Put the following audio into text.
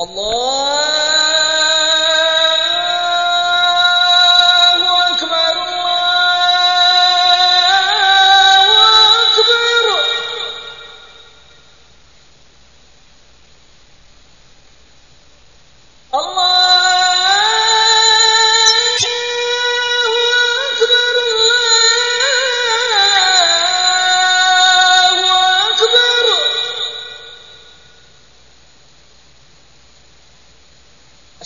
الله